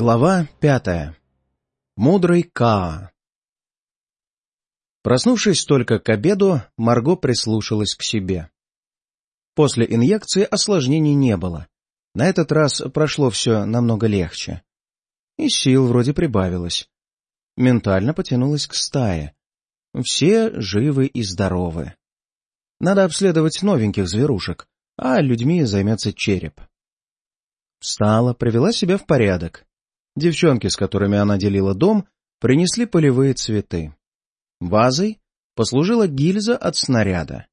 Глава пятая. Мудрый Каа. Проснувшись только к обеду, Марго прислушалась к себе. После инъекции осложнений не было. На этот раз прошло все намного легче. И сил вроде прибавилось. Ментально потянулась к стае. Все живы и здоровы. Надо обследовать новеньких зверушек, а людьми займется череп. Встала, привела себя в порядок. Девчонки, с которыми она делила дом, принесли полевые цветы. Вазой послужила гильза от снаряда.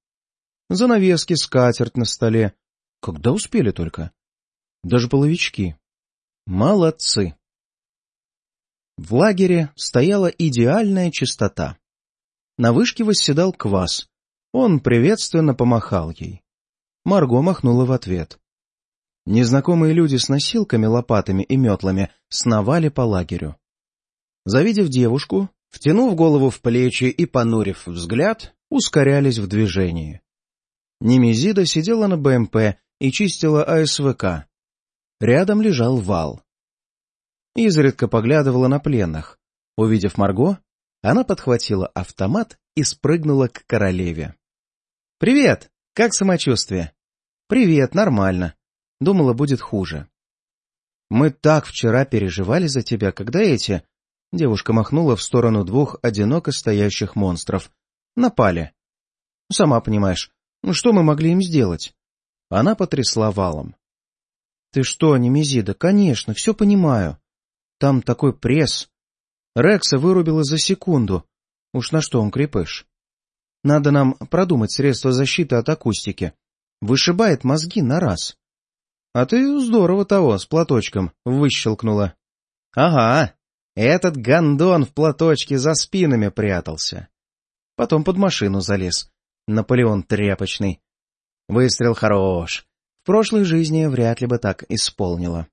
Занавески, скатерть на столе. Когда успели только? Даже половички. Молодцы. В лагере стояла идеальная чистота. На вышке восседал квас. Он приветственно помахал ей. Марго махнула в ответ. Незнакомые люди с носилками, лопатами и метлами сновали по лагерю. Завидев девушку, втянув голову в плечи и понурив взгляд, ускорялись в движении. Немезида сидела на БМП и чистила АСВК. Рядом лежал вал. Изредка поглядывала на пленных. Увидев Марго, она подхватила автомат и спрыгнула к королеве. — Привет! Как самочувствие? — Привет, нормально. Думала, будет хуже. Мы так вчера переживали за тебя, когда эти... Девушка махнула в сторону двух одиноко стоящих монстров. Напали. Сама понимаешь, ну что мы могли им сделать? Она потрясла валом. Ты что, Немезида, конечно, все понимаю. Там такой пресс. Рекса вырубила за секунду. Уж на что он крепыш? Надо нам продумать средства защиты от акустики. Вышибает мозги на раз. А ты здорово того, с платочком, выщелкнула. Ага, этот гондон в платочке за спинами прятался. Потом под машину залез. Наполеон тряпочный. Выстрел хорош. В прошлой жизни вряд ли бы так исполнила.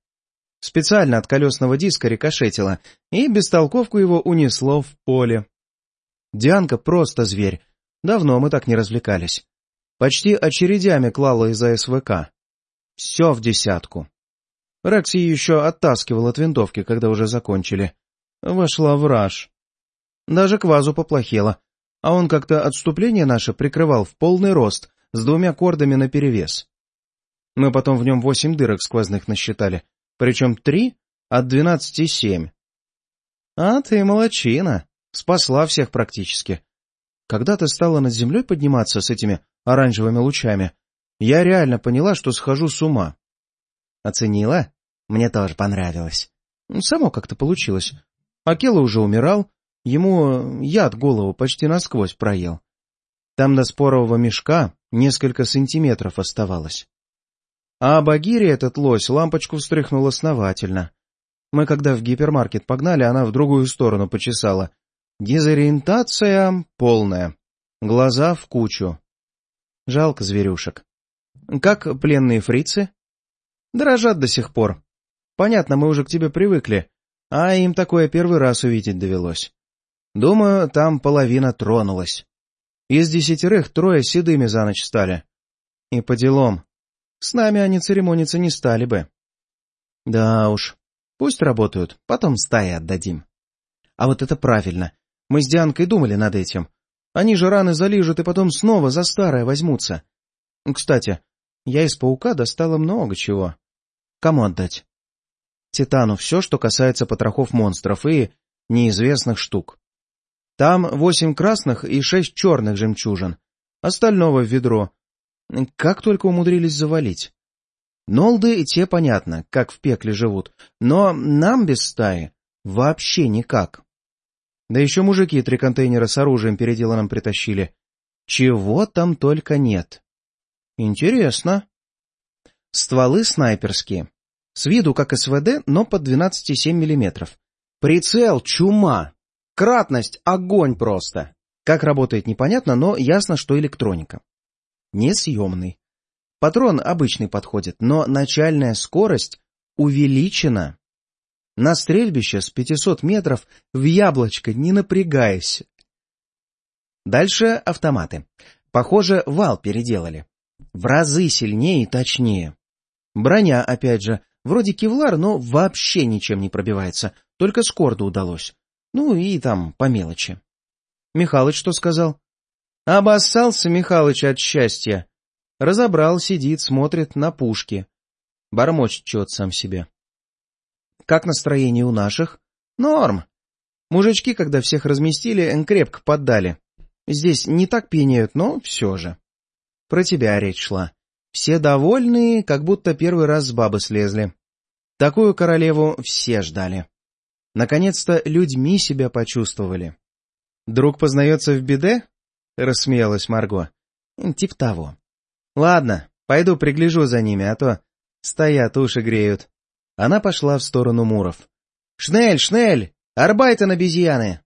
Специально от колесного диска рикошетила, и бестолковку его унесло в поле. Дианка просто зверь. Давно мы так не развлекались. Почти очередями клала из АСВК. Все в десятку. Рекс ее еще оттаскивал от винтовки, когда уже закончили. Вошла в раж. Даже квазу поплохело, а он как-то отступление наше прикрывал в полный рост, с двумя кордами наперевес. Мы потом в нем восемь дырок сквозных насчитали, причем три от двенадцати семь. А ты молочина, спасла всех практически. Когда ты стала над землей подниматься с этими оранжевыми лучами, я реально поняла, что схожу с ума. Оценила? Мне тоже понравилось. Само как-то получилось. Акела уже умирал, ему яд голову почти насквозь проел. Там до спорового мешка несколько сантиметров оставалось. А Багире этот лось лампочку встряхнул основательно. Мы когда в гипермаркет погнали, она в другую сторону почесала. Дезориентация полная. Глаза в кучу. Жалко зверюшек. Как пленные фрицы? Дрожат до сих пор. Понятно, мы уже к тебе привыкли, а им такое первый раз увидеть довелось. Думаю, там половина тронулась. Из десятерых трое седыми за ночь стали. И по делам. С нами они церемониться не стали бы. Да уж, пусть работают, потом стаи отдадим. А вот это правильно. Мы с Дианкой думали над этим. Они же раны залижут и потом снова за старое возьмутся. Кстати, я из паука достала много чего. Кому отдать? Титану все, что касается потрохов монстров и неизвестных штук. Там восемь красных и шесть черных жемчужин. Остального в ведро. Как только умудрились завалить. Нолды и те понятно, как в пекле живут, но нам без стаи вообще никак. Да еще мужики три контейнера с оружием переделанным притащили. Чего там только нет. Интересно. Стволы снайперские. С виду как СВД, но под 12,7 мм. Прицел — чума. Кратность — огонь просто. Как работает непонятно, но ясно, что электроника. Несъемный. Патрон обычный подходит, но начальная скорость увеличена. На стрельбище с 500 метров в яблочко, не напрягаясь. Дальше автоматы. Похоже, вал переделали. В разы сильнее и точнее. Броня, опять же, Вроде кевлар, но вообще ничем не пробивается. Только с корда удалось. Ну и там по мелочи. Михалыч что сказал? Обоссался Михалыч от счастья. Разобрал, сидит, смотрит на пушки. Бормочет чет сам себе. Как настроение у наших? Норм. Мужички, когда всех разместили, крепко поддали. Здесь не так пьянеют, но все же. Про тебя речь шла. Все довольные, как будто первый раз с бабы слезли. Такую королеву все ждали. Наконец-то людьми себя почувствовали. «Друг познается в беде?» — рассмеялась Марго. «Тип того. Ладно, пойду пригляжу за ними, а то стоят, уши греют». Она пошла в сторону Муров. «Шнель, шнель! Арбайтен обезьяны!»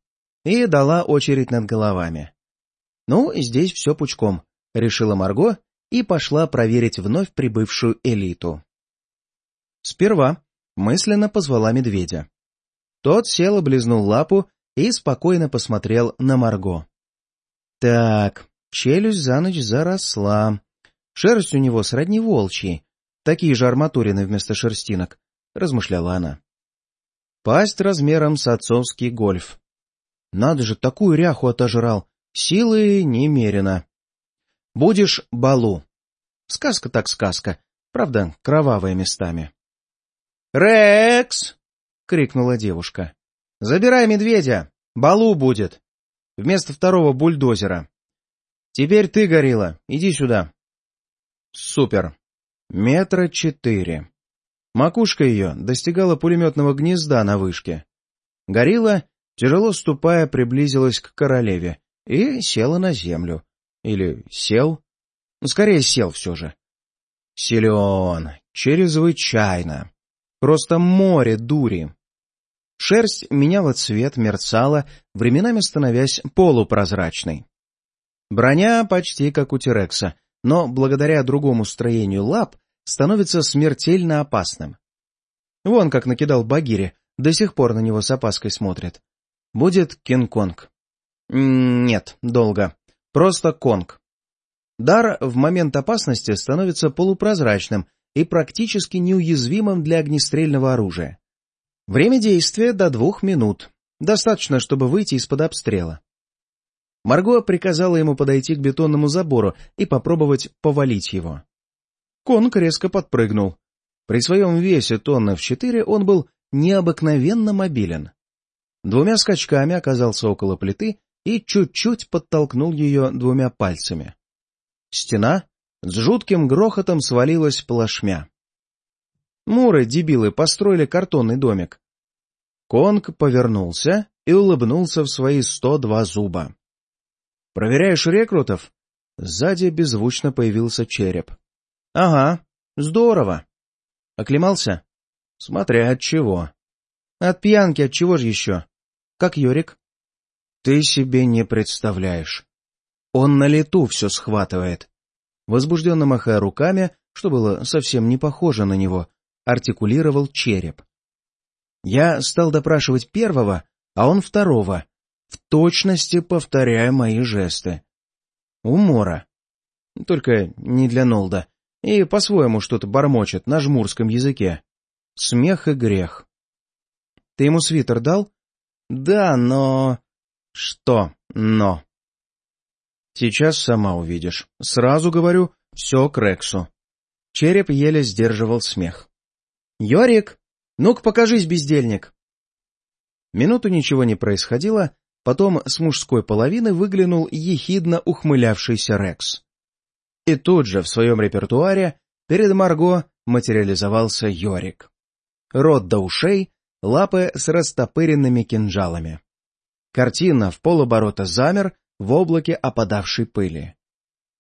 И дала очередь над головами. «Ну, здесь все пучком», — решила Марго и пошла проверить вновь прибывшую элиту. Сперва мысленно позвала медведя. Тот сел, облизнул лапу и спокойно посмотрел на Марго. Так, челюсть за ночь заросла. Шерсть у него сродни волчьей. Такие же арматурины вместо шерстинок, — размышляла она. Пасть размером с отцовский гольф. Надо же, такую ряху отожрал. Силы немерено. Будешь балу. Сказка так сказка. Правда, кровавая местами. «Рекс!» — крикнула девушка. «Забирай медведя! Балу будет! Вместо второго бульдозера! Теперь ты, Горилла, иди сюда!» «Супер! Метра четыре!» Макушка ее достигала пулеметного гнезда на вышке. Горилла, тяжело ступая, приблизилась к королеве и села на землю. Или сел? Скорее сел все же. Силен, чрезвычайно. Просто море дури. Шерсть меняла цвет, мерцала, временами становясь полупрозрачной. Броня почти как у Терекса, но благодаря другому строению лап становится смертельно опасным. Вон как накидал Багири, до сих пор на него с опаской смотрит. Будет Кинг-Конг. Нет, долго. Просто Конг. Дар в момент опасности становится полупрозрачным и практически неуязвимым для огнестрельного оружия. Время действия до двух минут. Достаточно, чтобы выйти из-под обстрела. Марго приказала ему подойти к бетонному забору и попробовать повалить его. Конг резко подпрыгнул. При своем весе тонны в четыре он был необыкновенно мобилен. Двумя скачками оказался около плиты и чуть-чуть подтолкнул ее двумя пальцами. Стена с жутким грохотом свалилась плашмя. Муры, дебилы, построили картонный домик. Конг повернулся и улыбнулся в свои сто два зуба. «Проверяешь рекрутов?» Сзади беззвучно появился череп. «Ага, здорово!» «Оклемался?» «Смотря от чего». «От пьянки, от чего же еще?» «Как Йорик?» «Ты себе не представляешь. Он на лету все схватывает. Возбужденно махая руками, что было совсем не похоже на него, артикулировал череп. Я стал допрашивать первого, а он второго, в точности повторяя мои жесты. Умора. Только не для Нолда. И по-своему что-то бормочет на жмурском языке. Смех и грех. Ты ему свитер дал? Да, но... Что «но»? Сейчас сама увидишь. Сразу говорю, все к Рексу. Череп еле сдерживал смех. «Йорик! Ну-ка покажись, бездельник!» Минуту ничего не происходило, потом с мужской половины выглянул ехидно ухмылявшийся Рекс. И тут же в своем репертуаре перед Марго материализовался Йорик. Рот до ушей, лапы с растопыренными кинжалами. Картина в полоборота замер, в облаке опадавшей пыли.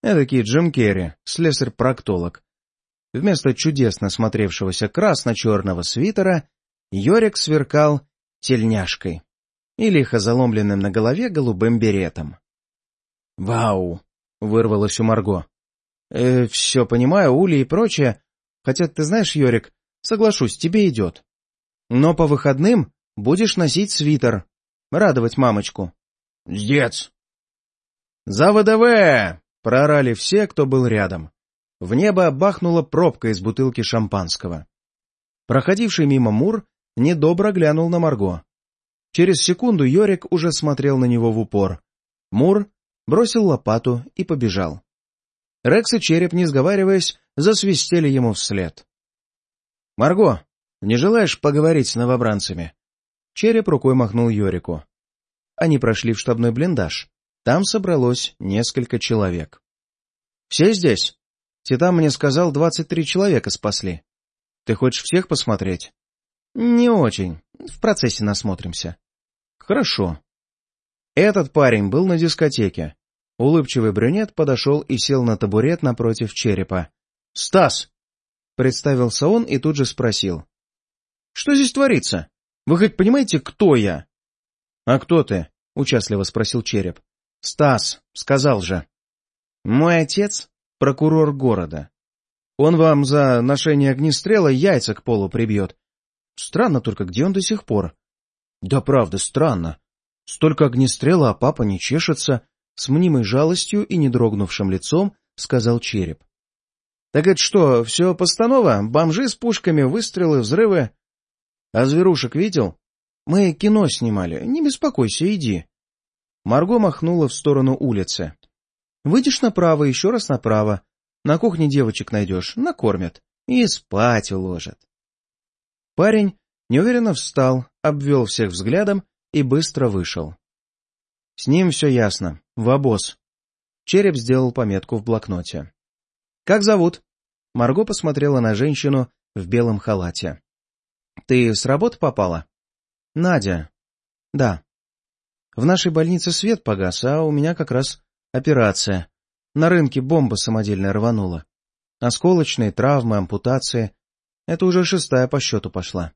Эдакий Джим Керри, слесарь-проктолог. Вместо чудесно смотревшегося красно-черного свитера Йорик сверкал тельняшкой и лихо заломленным на голове голубым беретом. «Вау!» — вырвалось у Марго. «Э, «Все понимаю, Ули и прочее. Хотя, ты знаешь, Йорик, соглашусь, тебе идет. Но по выходным будешь носить свитер, радовать мамочку». «Дец!» «За ВДВ!» — проорали все, кто был рядом. В небо бахнула пробка из бутылки шампанского. Проходивший мимо Мур недобро глянул на Марго. Через секунду Йорик уже смотрел на него в упор. Мур бросил лопату и побежал. Рекс и Череп, не сговариваясь, засвистели ему вслед. — Марго, не желаешь поговорить с новобранцами? Череп рукой махнул Йорику. Они прошли в штабной блиндаж. Там собралось несколько человек. — Все здесь? Титан мне сказал, двадцать три человека спасли. Ты хочешь всех посмотреть? — Не очень. В процессе насмотримся. — Хорошо. Этот парень был на дискотеке. Улыбчивый брюнет подошел и сел на табурет напротив черепа. — Стас! — представился он и тут же спросил. — Что здесь творится? Вы хоть понимаете, кто я? — А кто ты? — участливо спросил череп. — Стас, сказал же. — Мой отец — прокурор города. Он вам за ношение огнестрела яйца к полу прибьет. Странно только, где он до сих пор? — Да правда, странно. Столько огнестрела, а папа не чешется, с мнимой жалостью и недрогнувшим лицом сказал череп. — Так это что, все постанова? Бомжи с пушками, выстрелы, взрывы? — А зверушек видел? Мы кино снимали. Не беспокойся, иди. Марго махнула в сторону улицы. — Выйдешь направо, еще раз направо. На кухне девочек найдешь, накормят. И спать уложат. Парень неуверенно встал, обвел всех взглядом и быстро вышел. С ним все ясно. В обоз. Череп сделал пометку в блокноте. «Как зовут?» Марго посмотрела на женщину в белом халате. «Ты с работы попала?» «Надя». «Да». «В нашей больнице свет погас, а у меня как раз операция. На рынке бомба самодельная рванула. Осколочные, травмы, ампутации. Это уже шестая по счету пошла.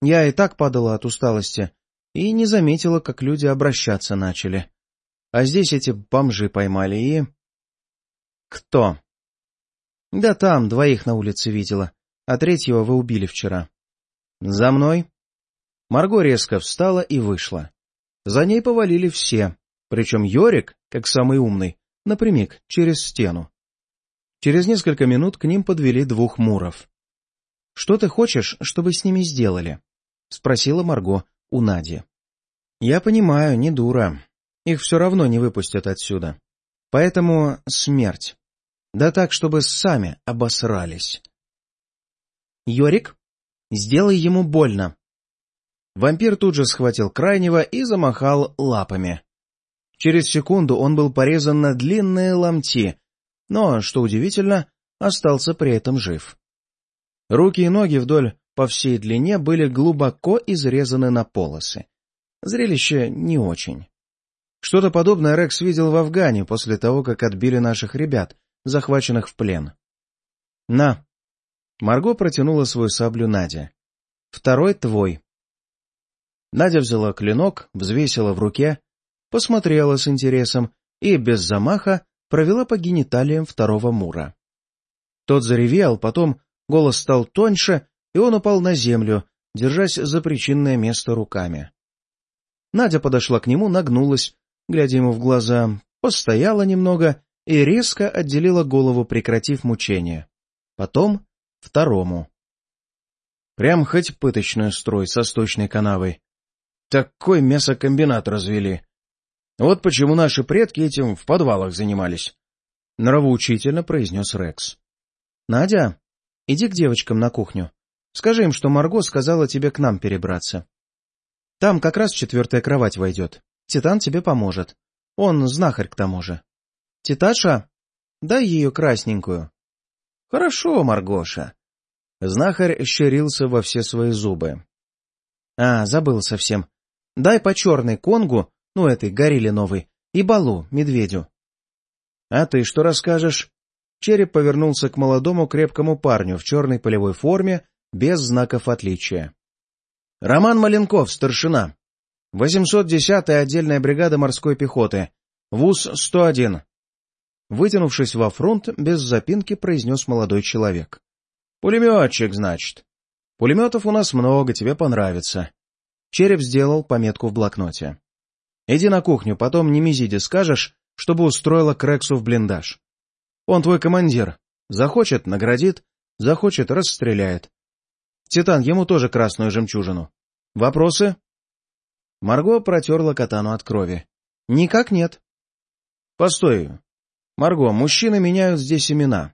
Я и так падала от усталости, и не заметила, как люди обращаться начали. А здесь эти бомжи поймали и... Кто? Да там, двоих на улице видела, а третьего вы убили вчера. За мной? Марго резко встала и вышла. За ней повалили все, причем Йорик, как самый умный, напрямик, через стену. Через несколько минут к ним подвели двух муров. — Что ты хочешь, чтобы с ними сделали? — спросила Марго, у Нади. Я понимаю, не дура. Их все равно не выпустят отсюда. Поэтому смерть. Да так, чтобы сами обосрались. Йорик, сделай ему больно. Вампир тут же схватил крайнего и замахал лапами. Через секунду он был порезан на длинные ломти, но, что удивительно, остался при этом жив. Руки и ноги вдоль по всей длине были глубоко изрезаны на полосы. Зрелище не очень. Что-то подобное Рекс видел в Афгане после того, как отбили наших ребят, захваченных в плен. «На!» Марго протянула свою саблю Надя. «Второй твой». Надя взяла клинок, взвесила в руке, посмотрела с интересом и, без замаха, провела по гениталиям второго Мура. Тот заревел, потом голос стал тоньше, и он упал на землю, держась за причинное место руками. Надя подошла к нему, нагнулась, глядя ему в глаза, постояла немного и резко отделила голову, прекратив мучение. Потом второму. Прям хоть пыточную строй со сточной канавой. Такой мясокомбинат развели. Вот почему наши предки этим в подвалах занимались. Нравоучительно произнес Рекс. — Надя, иди к девочкам на кухню. Скажи им, что Марго сказала тебе к нам перебраться. Там как раз четвертая кровать войдет. Титан тебе поможет. Он знахарь к тому же. Титаша, дай ее красненькую. Хорошо, Маргоша. Знахарь щерился во все свои зубы. А, забыл совсем. Дай по черной конгу, ну этой горилле новой, и балу, медведю. А ты что расскажешь? Череп повернулся к молодому крепкому парню в черной полевой форме без знаков отличия. Роман Маленков, старшина. 810-я отдельная бригада морской пехоты. ВУЗ-101. Вытянувшись во фронт, без запинки произнес молодой человек. «Пулеметчик, значит. Пулеметов у нас много, тебе понравится». Череп сделал пометку в блокноте. «Иди на кухню, потом Немезиде скажешь, чтобы устроила Крексу в блиндаж. Он твой командир. Захочет — наградит, захочет — расстреляет. Титан ему тоже красную жемчужину. Вопросы? Марго протерла катану от крови. Никак нет. Постой. Марго, мужчины меняют здесь имена.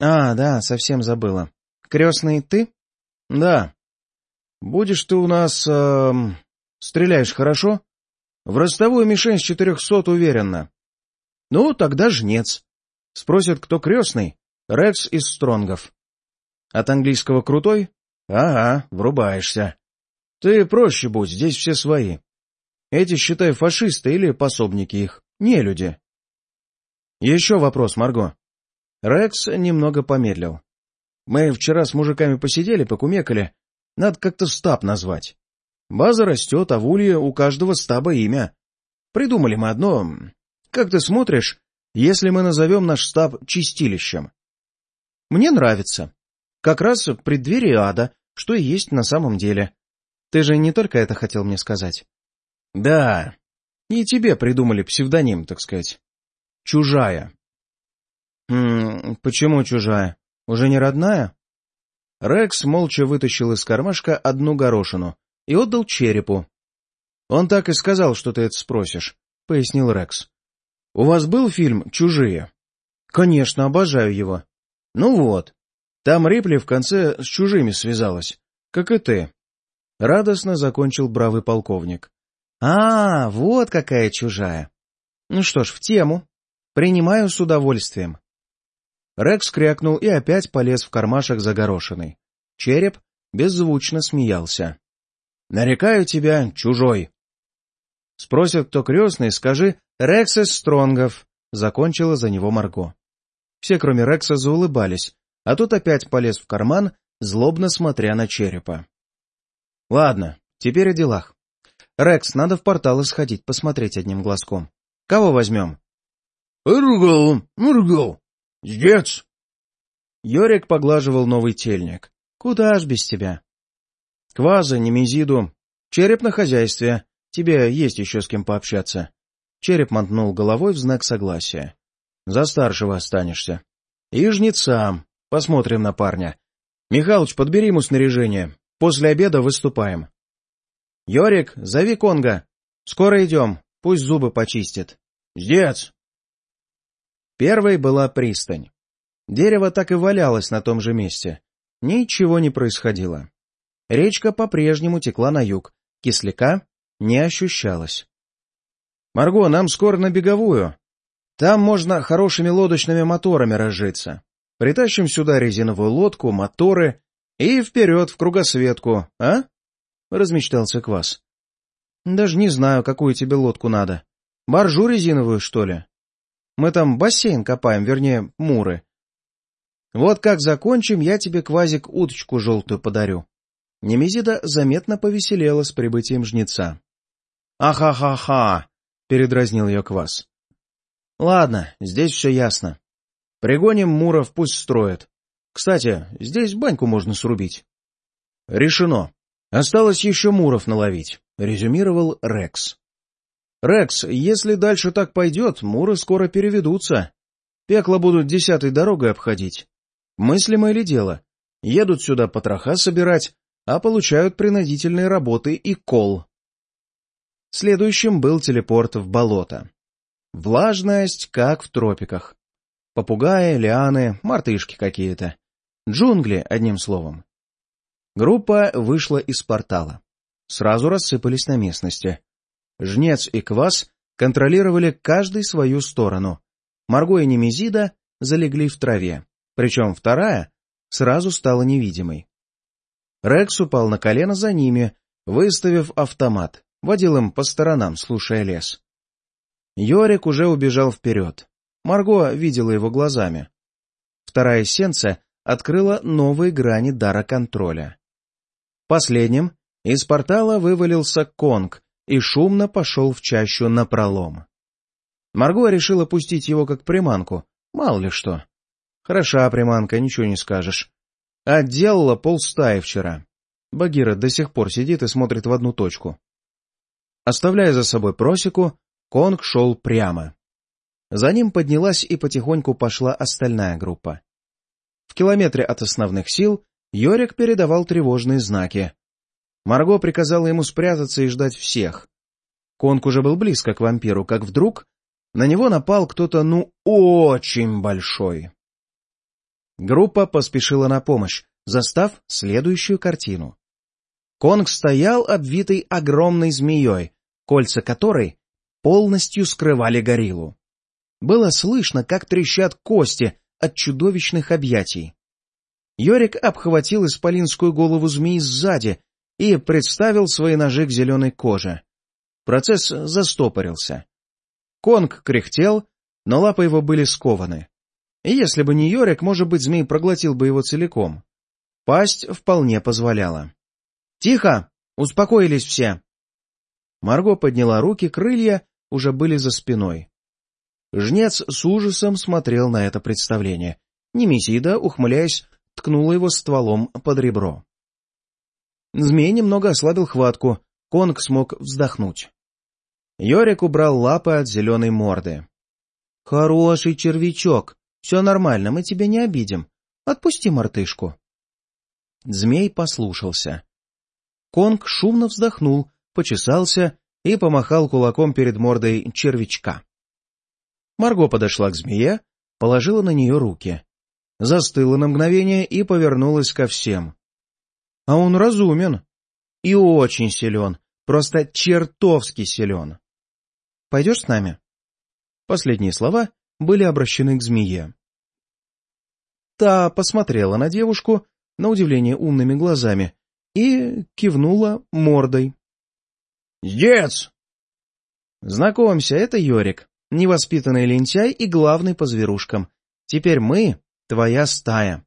А, да, совсем забыла. Крестный ты? Да. Будешь ты у нас... Э, стреляешь хорошо? В ростовую мишень с четырехсот уверенно. Ну, тогда жнец. Спросят, кто крестный? Рекс из Стронгов. От английского крутой? Ага, врубаешься. Ты проще будь, здесь все свои. Эти, считай, фашисты или пособники их, не люди. Еще вопрос, Марго. Рекс немного помедлил. Мы вчера с мужиками посидели, покумекали. Надо как-то стаб назвать. База растет, а в улье у каждого стаба имя. Придумали мы одно. Как ты смотришь, если мы назовем наш стаб чистилищем? Мне нравится. Как раз в преддверии ада, что и есть на самом деле. Ты же не только это хотел мне сказать. Да. И тебе придумали псевдоним, так сказать. Чужая. М -м, почему чужая? Уже не родная? Рекс молча вытащил из кармашка одну горошину и отдал черепу. Он так и сказал, что ты это спросишь, — пояснил Рекс. — У вас был фильм «Чужие»? — Конечно, обожаю его. — Ну вот. Там Рипли в конце с чужими связалась, как и ты. Радостно закончил бравый полковник. — А, вот какая чужая. Ну что ж, в тему. Принимаю с удовольствием. Рекс крякнул и опять полез в кармашек за. Череп беззвучно смеялся. — Нарекаю тебя чужой. Спросят, кто крестный, скажи «Рекс из Стронгов», — закончила за него Марго. Все, кроме Рекса, заулыбались, а тот опять полез в карман, злобно смотря на черепа. — Ладно, теперь о делах. Рекс, надо в порталы сходить, посмотреть одним глазком. Кого возьмем? — Ургл, Ургл, здец. Йорик поглаживал новый тельник. — Куда ж без тебя? — Кваза, Немезиду. Череп на хозяйстве. Тебе есть еще с кем пообщаться. Череп мотнул головой в знак согласия. — За старшего останешься. — И жнецам. Посмотрим на парня. Михалыч, подбери ему снаряжение. После обеда выступаем. — Йорик, зови Конга. Скоро идем. Пусть зубы почистит. — Ждец! Первой была пристань. Дерево так и валялось на том же месте. Ничего не происходило. Речка по-прежнему текла на юг. Кисляка не ощущалось. — Марго, нам скоро на беговую. Там можно хорошими лодочными моторами разжиться. Притащим сюда резиновую лодку, моторы и вперед в кругосветку, а? — размечтался Квас. — Даже не знаю, какую тебе лодку надо. Баржу резиновую, что ли? Мы там бассейн копаем, вернее, муры. Вот как закончим, я тебе, Квазик, уточку желтую подарю. Немезида заметно повеселела с прибытием жнеца. «Ахахаха!» — передразнил ее Квас. «Ладно, здесь все ясно. Пригоним Муров, пусть строят. Кстати, здесь баньку можно срубить». «Решено. Осталось еще Муров наловить», — резюмировал Рекс. «Рекс, если дальше так пойдет, Муры скоро переведутся. Пекло будут десятой дорогой обходить. Мыслимо ли дело? Едут сюда потроха собирать, а получают принудительные работы и кол. Следующим был телепорт в болото. Влажность, как в тропиках. Попугаи, лианы, мартышки какие-то. Джунгли, одним словом. Группа вышла из портала. Сразу рассыпались на местности. Жнец и Квас контролировали каждый свою сторону. Марго и Немезида залегли в траве, причем вторая сразу стала невидимой. Рекс упал на колено за ними, выставив автомат водил им по сторонам, слушая лес. Йорик уже убежал вперед. Марго видела его глазами. Вторая эссенция открыла новые грани дара контроля. Последним из портала вывалился Конг и шумно пошел в чащу на пролом. Марго решила пустить его как приманку, мало ли что. Хороша приманка, ничего не скажешь. Отделала полстаи вчера. Багира до сих пор сидит и смотрит в одну точку. Оставляя за собой просеку, Конг шел прямо. За ним поднялась и потихоньку пошла остальная группа. В километре от основных сил Йорик передавал тревожные знаки. Марго приказала ему спрятаться и ждать всех. Конг уже был близко к вампиру, как вдруг на него напал кто-то, ну, очень большой. Группа поспешила на помощь, застав следующую картину. Конг стоял обвитый огромной змеей, кольца которой полностью скрывали гориллу. Было слышно, как трещат кости от чудовищных объятий. Йорик обхватил исполинскую голову змеи сзади и представил свои ножи к зеленой коже. Процесс застопорился. Конг кряхтел, но лапы его были скованы. И если бы не Йорик, может быть, змей проглотил бы его целиком. Пасть вполне позволяла. «Тихо! Успокоились все!» Марго подняла руки, крылья уже были за спиной. Жнец с ужасом смотрел на это представление. Немезида, ухмыляясь, ткнула его стволом под ребро. Змей немного ослабил хватку, Конг смог вздохнуть. Йорик убрал лапы от зеленой морды. — Хороший червячок, все нормально, мы тебя не обидим. Отпусти мартышку. Змей послушался. Конг шумно вздохнул, почесался и помахал кулаком перед мордой червячка. Марго подошла к змее, положила на нее руки. Застыла на мгновение и повернулась ко всем. — А он разумен. И очень силен, просто чертовски силен. — Пойдешь с нами? Последние слова были обращены к змее. Та посмотрела на девушку, на удивление умными глазами, и кивнула мордой. «Дец!» «Знакомься, это Йорик, невоспитанный лентяй и главный по зверушкам. Теперь мы — твоя стая.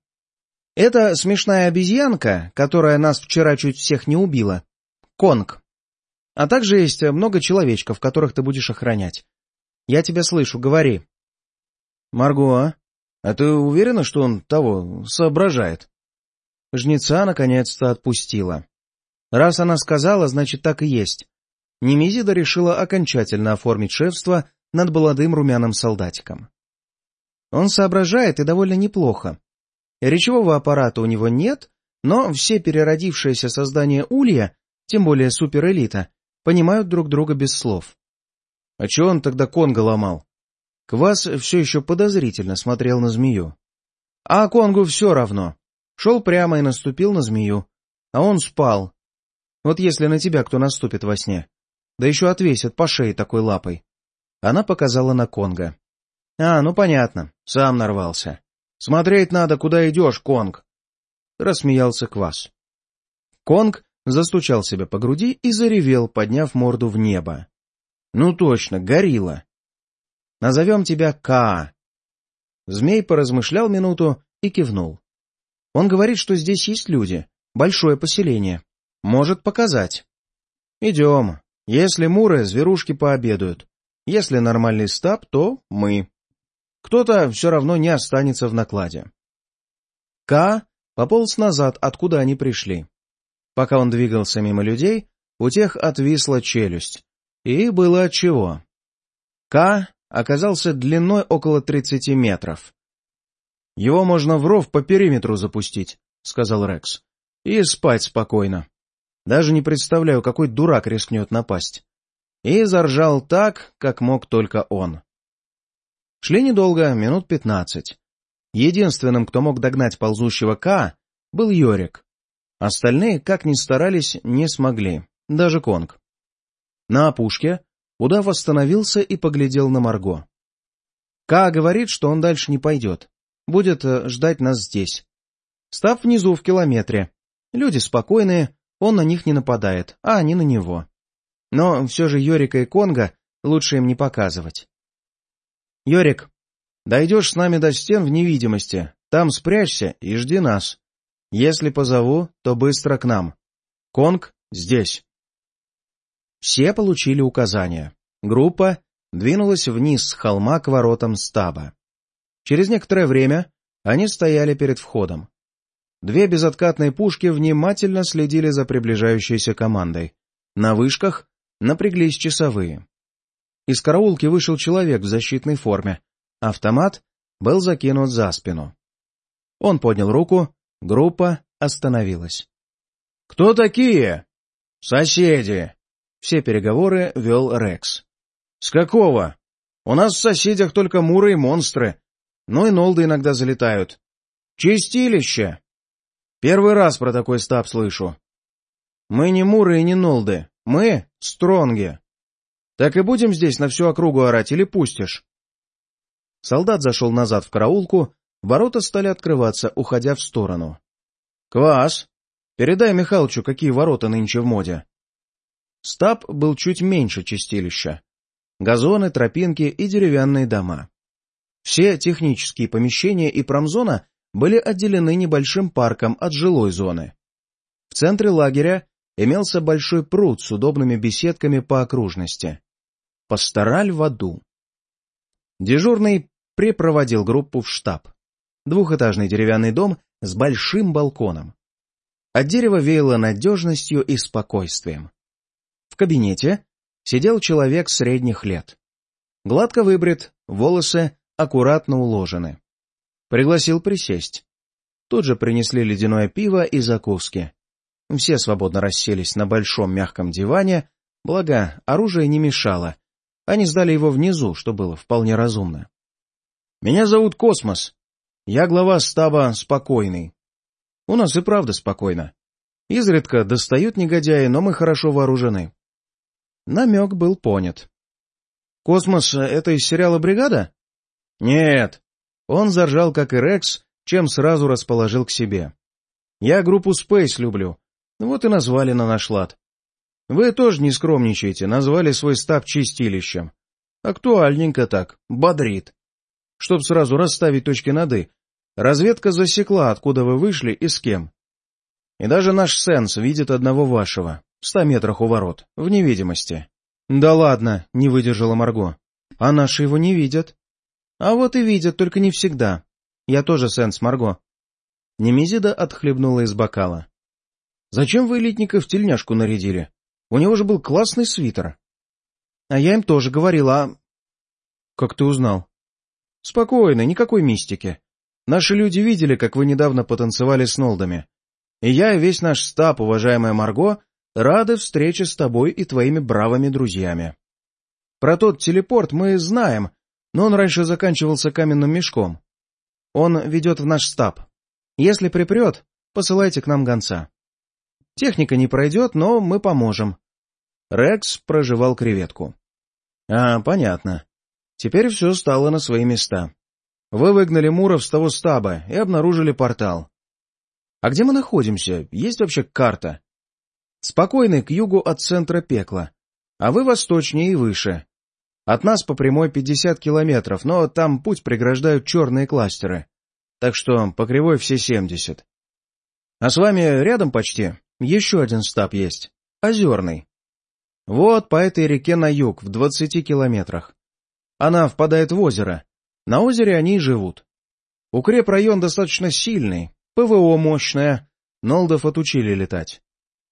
Это смешная обезьянка, которая нас вчера чуть всех не убила. Конг. А также есть много человечков, которых ты будешь охранять. Я тебя слышу, говори». «Марго, а ты уверена, что он того соображает?» Жнеца наконец-то отпустила. Раз она сказала, значит, так и есть. Немезида решила окончательно оформить шефство над молодым румяным солдатиком. Он соображает и довольно неплохо. Речевого аппарата у него нет, но все переродившиеся создания Улья, тем более суперэлита, понимают друг друга без слов. А чего он тогда Конга ломал? Квас все еще подозрительно смотрел на змею. А Конгу все равно. Шел прямо и наступил на змею. А он спал. Вот если на тебя кто наступит во сне. Да еще отвесит по шее такой лапой. Она показала на Конга. А, ну понятно, сам нарвался. Смотреть надо, куда идешь, Конг. Рассмеялся Квас. Конг застучал себя по груди и заревел, подняв морду в небо. Ну точно, горилла. Назовем тебя Ка. Змей поразмышлял минуту и кивнул. Он говорит, что здесь есть люди, большое поселение. Может показать. Идем. Если муры, зверушки пообедают. Если нормальный стаб, то мы. Кто-то все равно не останется в накладе. К пополз назад, откуда они пришли. Пока он двигался мимо людей, у тех отвисла челюсть. И было отчего. К оказался длиной около тридцати метров. «Его можно в ров по периметру запустить», — сказал Рекс. «И спать спокойно. Даже не представляю, какой дурак рискнет напасть». И заржал так, как мог только он. Шли недолго, минут пятнадцать. Единственным, кто мог догнать ползущего К, был Йорик. Остальные, как ни старались, не смогли, даже Конг. На опушке удав остановился и поглядел на Марго. К говорит, что он дальше не пойдет будет э, ждать нас здесь. Став внизу в километре. Люди спокойные, он на них не нападает, а они на него. Но все же Йорика и Конга лучше им не показывать. «Йорик, дойдешь с нами до стен в невидимости, там спрячься и жди нас. Если позову, то быстро к нам. Конг здесь». Все получили указания. Группа двинулась вниз с холма к воротам стаба. Через некоторое время они стояли перед входом. Две безоткатные пушки внимательно следили за приближающейся командой. На вышках напряглись часовые. Из караулки вышел человек в защитной форме. Автомат был закинут за спину. Он поднял руку, группа остановилась. «Кто такие?» «Соседи!» Все переговоры вел Рекс. «С какого? У нас в соседях только муры и монстры. Ну и нолды иногда залетают. Чистилище!» «Первый раз про такой стаб слышу». «Мы не муры и не нолды. Мы — стронги. Так и будем здесь на всю округу орать или пустишь?» Солдат зашел назад в караулку, ворота стали открываться, уходя в сторону. «Квас! Передай Михалычу, какие ворота нынче в моде». Стаб был чуть меньше чистилища. Газоны, тропинки и деревянные дома. Все технические помещения и промзона были отделены небольшим парком от жилой зоны. В центре лагеря имелся большой пруд с удобными беседками по окружности. Постараль в аду. Дежурный припроводил группу в штаб. Двухэтажный деревянный дом с большим балконом. От дерева веяло надежностью и спокойствием. В кабинете сидел человек средних лет. Гладко выбрит, волосы аккуратно уложены. Пригласил присесть. Тут же принесли ледяное пиво и закуски. Все свободно расселись на большом мягком диване, благо оружие не мешало. Они сдали его внизу, что было вполне разумно. «Меня зовут Космос. Я глава стаба «Спокойный». У нас и правда спокойно. Изредка достают негодяи, но мы хорошо вооружены. Намек был понят. «Космос — это из сериала «Бригада»?» «Нет». Он заржал, как и Рекс, чем сразу расположил к себе. «Я группу Space люблю. Вот и назвали на наш лад. Вы тоже не скромничаете, назвали свой стаб чистилищем. Актуальненько так, бодрит. Чтоб сразу расставить точки над «и», разведка засекла, откуда вы вышли и с кем. И даже наш сенс видит одного вашего, в ста метрах у ворот, в невидимости. — Да ладно, — не выдержала Марго. — А наши его не видят. — А вот и видят, только не всегда. Я тоже сенс, Марго. Немезида отхлебнула из бокала. Зачем вы элитника в тельняшку нарядили? У него же был классный свитер. А я им тоже говорила, а... Как ты узнал? Спокойно, никакой мистики. Наши люди видели, как вы недавно потанцевали с Нолдами. И я и весь наш стаб, уважаемая Марго, рады встрече с тобой и твоими бравыми друзьями. Про тот телепорт мы знаем, но он раньше заканчивался каменным мешком. Он ведет в наш стаб. Если припрет, посылайте к нам гонца. Техника не пройдет, но мы поможем. Рекс проживал креветку. А, понятно. Теперь все стало на свои места. Вы выгнали Муров с того стаба и обнаружили портал. А где мы находимся? Есть вообще карта? Спокойный к югу от центра пекла, а вы восточнее и выше. От нас по прямой 50 километров, но там путь преграждают черные кластеры. Так что по кривой все 70. А с вами рядом почти еще один стаб есть. Озерный. Вот по этой реке на юг, в двадцати километрах. Она впадает в озеро. На озере они и живут. Укрепрайон достаточно сильный, ПВО мощное, Нолдов отучили летать.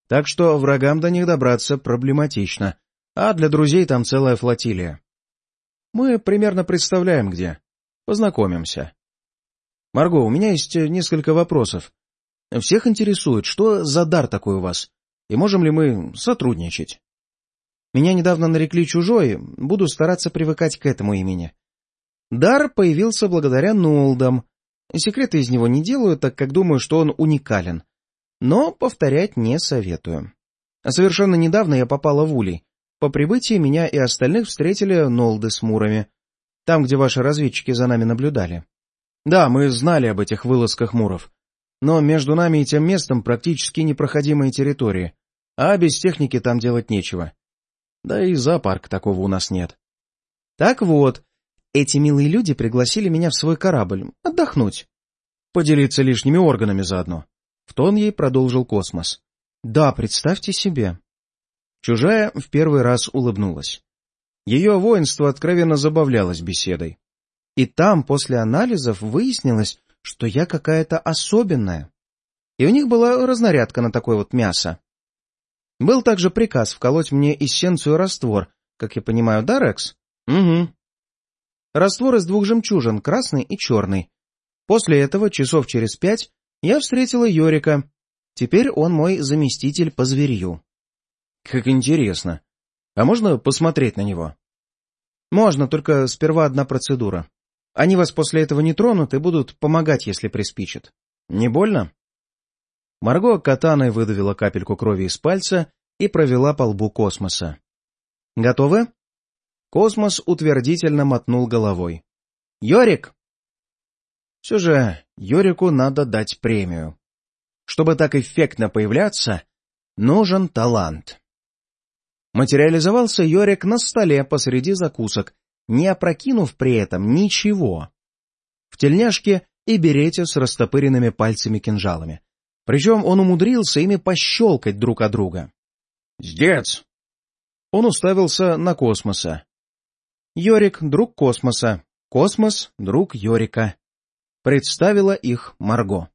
Так что врагам до них добраться проблематично, а для друзей там целая флотилия. Мы примерно представляем, где. Познакомимся. Марго, у меня есть несколько вопросов. Всех интересует, что за дар такой у вас, и можем ли мы сотрудничать? Меня недавно нарекли чужой, буду стараться привыкать к этому имени. Дар появился благодаря Нолдам. Секреты из него не делаю, так как думаю, что он уникален. Но повторять не советую. Совершенно недавно я попала в Улей. По прибытии меня и остальных встретили Нолды с Мурами. Там, где ваши разведчики за нами наблюдали. Да, мы знали об этих вылазках Муров но между нами и тем местом практически непроходимые территории, а без техники там делать нечего. Да и зоопарк такого у нас нет. Так вот, эти милые люди пригласили меня в свой корабль отдохнуть. Поделиться лишними органами заодно. В тон ей продолжил космос. Да, представьте себе. Чужая в первый раз улыбнулась. Ее воинство откровенно забавлялось беседой. И там, после анализов, выяснилось, что я какая-то особенная. И у них была разнарядка на такое вот мясо. Был также приказ вколоть мне эссенцию раствор, как я понимаю, да, Рекс? Угу. Раствор из двух жемчужин, красный и черный. После этого, часов через пять, я встретила Йорика, Теперь он мой заместитель по зверью. Как интересно. А можно посмотреть на него? Можно, только сперва одна процедура. Они вас после этого не тронут и будут помогать, если приспичит. Не больно? Марго катаной выдавила капельку крови из пальца и провела по лбу космоса. «Готовы?» Космос утвердительно мотнул головой. «Йорик!» Все же Йорику надо дать премию. Чтобы так эффектно появляться, нужен талант. Материализовался Йорик на столе посреди закусок, не опрокинув при этом ничего. В тельняшке и берете с растопыренными пальцами-кинжалами. Причем он умудрился ими пощелкать друг от друга. «Сдец!» Он уставился на космоса. Йорик — друг космоса, космос — друг Йорика. Представила их Марго.